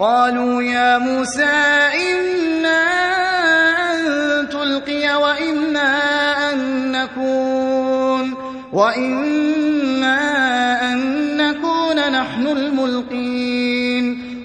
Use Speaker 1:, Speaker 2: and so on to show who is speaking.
Speaker 1: قالوا يا موسى إنا أن تلقي وإنا أن نكون وإنا أن نكون نحن الملقين.